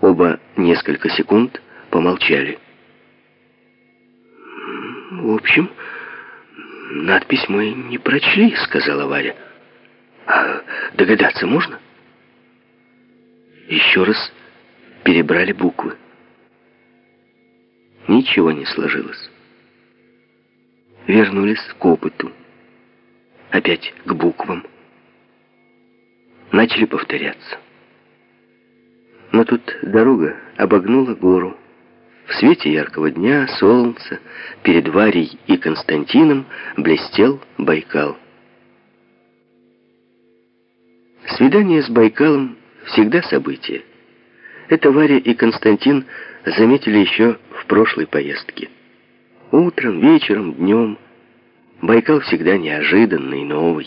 Оба несколько секунд помолчали. «В общем, надпись мы не прочли», — сказала Варя. «А догадаться можно?» Еще раз перебрали буквы. Ничего не сложилось. Вернулись к опыту. Опять к буквам. Начали повторяться. Но тут дорога обогнула гору. В свете яркого дня, солнца, перед Варей и Константином блестел Байкал. Свидание с Байкалом всегда событие. Это Варя и Константин заметили еще в прошлой поездке. Утром, вечером, днем Байкал всегда неожиданный, новый.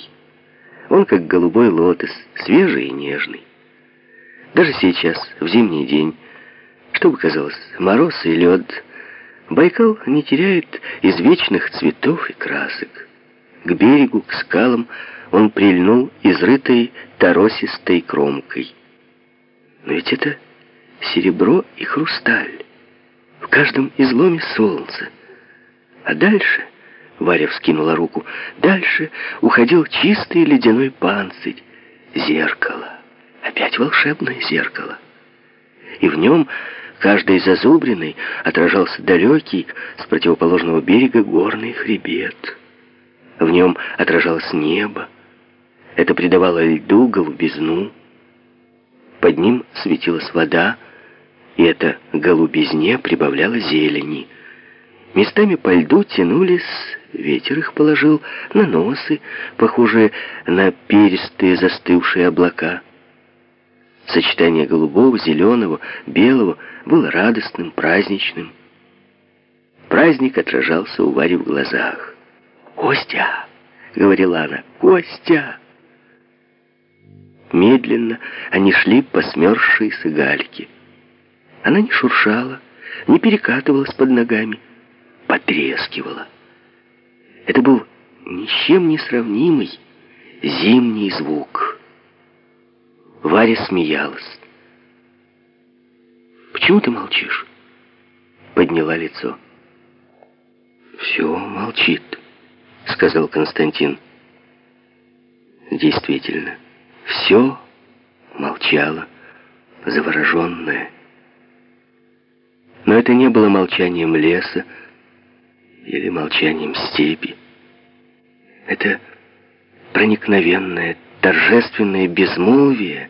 Он как голубой лотос, свежий и нежный. Даже сейчас, в зимний день, что бы казалось, мороз и лед, Байкал не теряет извечных цветов и красок. К берегу, к скалам он прильнул изрытой торосистой кромкой. Но ведь это серебро и хрусталь. В каждом изломе солнце. А дальше, Варя вскинула руку, дальше уходил чистый ледяной панцирь, зеркало. Опять волшебное зеркало. И в нем каждой зазубренной отражался далекий с противоположного берега горный хребет. В нем отражалось небо. Это придавало льду голубизну. Под ним светилась вода, и эта голубизне прибавляла зелени. Местами по льду тянулись, ветер их положил на носы, похожие на перистые застывшие облака. Сочетание голубого, зеленого, белого было радостным, праздничным. Праздник отражался у Вари в глазах. «Костя!» — говорила она. «Костя!» Медленно они шли по смерзшейся гальке. Она не шуршала, не перекатывалась под ногами, потрескивала. Это был ни с чем не сравнимый зимний звук. Варя смеялась. «Почему ты молчишь?» Подняла лицо. «Все молчит», — сказал Константин. Действительно, все молчало, завороженное. Но это не было молчанием леса или молчанием степи. Это проникновенное, торжественное безмолвие,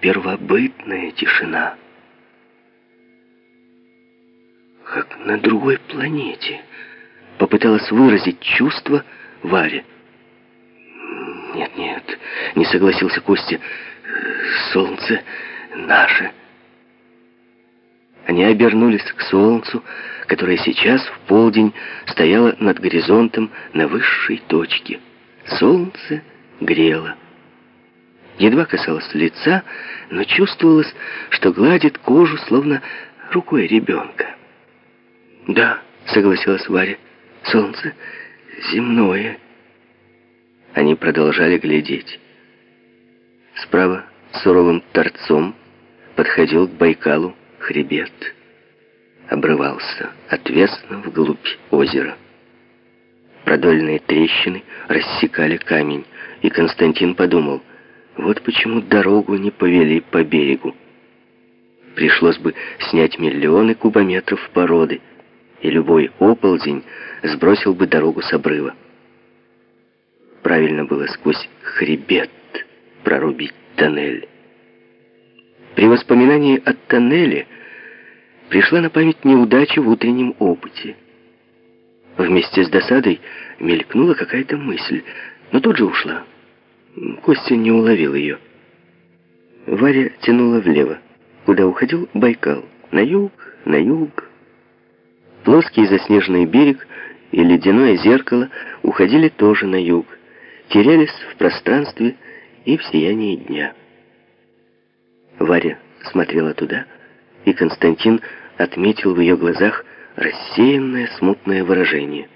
первобытная тишина. Как на другой планете попыталась выразить чувство Варя. «Нет, нет», — не согласился Костя. «Солнце наше». Они обернулись к солнцу, которое сейчас в полдень стояло над горизонтом на высшей точке. Солнце грело. Едва касалось лица, но чувствовалось, что гладит кожу, словно рукой ребенка. «Да», — согласилась Варя, — «солнце земное». Они продолжали глядеть. Справа суровым торцом подходил к Байкалу хребет. Обрывался отвесно вглубь озера. Продольные трещины рассекали камень, и Константин подумал, вот почему дорогу не повели по берегу. Пришлось бы снять миллионы кубометров породы, и любой оползень сбросил бы дорогу с обрыва. Правильно было сквозь хребет прорубить тоннель. При воспоминании о тоннеле пришла на память неудача в утреннем опыте. Вместе с досадой мелькнула какая-то мысль, но тут же ушла. Костя не уловил ее. Варя тянула влево, куда уходил Байкал. На юг, на юг. Плоский заснеженный берег и ледяное зеркало уходили тоже на юг терялись в пространстве и в сиянии дня. Варя смотрела туда, и Константин отметил в ее глазах рассеянное смутное выражение.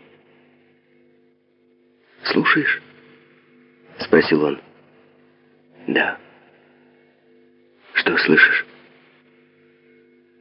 «Слушаешь?» — спросил он. «Да». «Что слышишь?»